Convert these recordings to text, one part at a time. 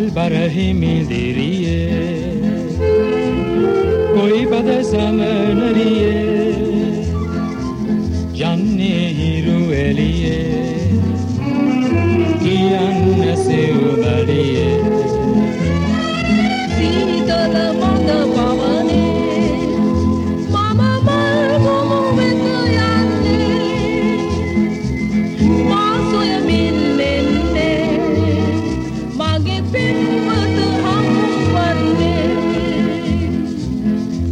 البراهيم ديرية कोई बदसम नरिए जाने ही रुएलिए कि अन्न से उबरिए Si todo el mundo como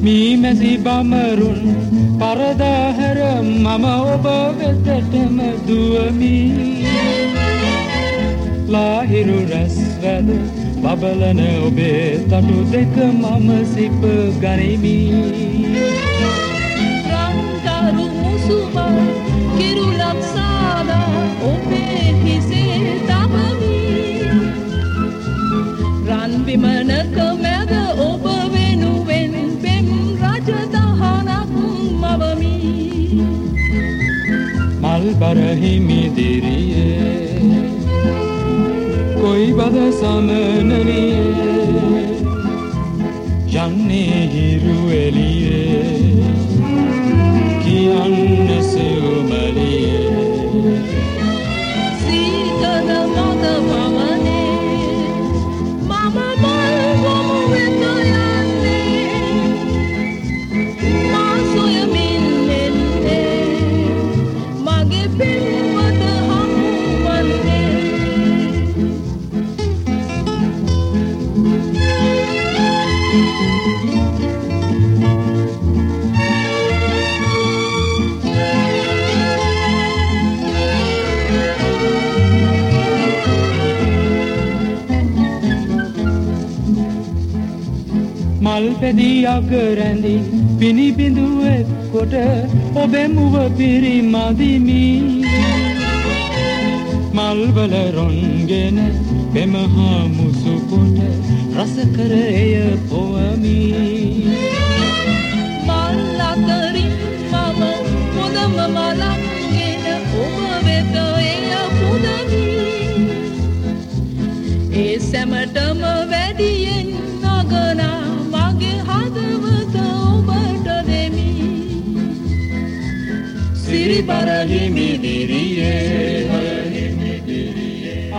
මීමැසි බමරුන් පරදාහැර මම ඔබ වෙතටම දුවමි. ලාහිරු රැස්වැද බබලන ඔබේ තටු දෙක මම සිප ගනිමි. රංගරු මුසුමල් කිරුලක් සාදා ඔබේ دل برهی میدیریه کوئی بد سامنے 别让我的好不完美。හමුවන්නේ මල් පැදී අගරැඳි පිණිබිඳුවෙක් කොට ඔබේ මුව පිරිමදිමි. මල්වල රොන්ගෙන පෙමහා මුසු කොට රසකර Siri Barahimi Diriye Diriye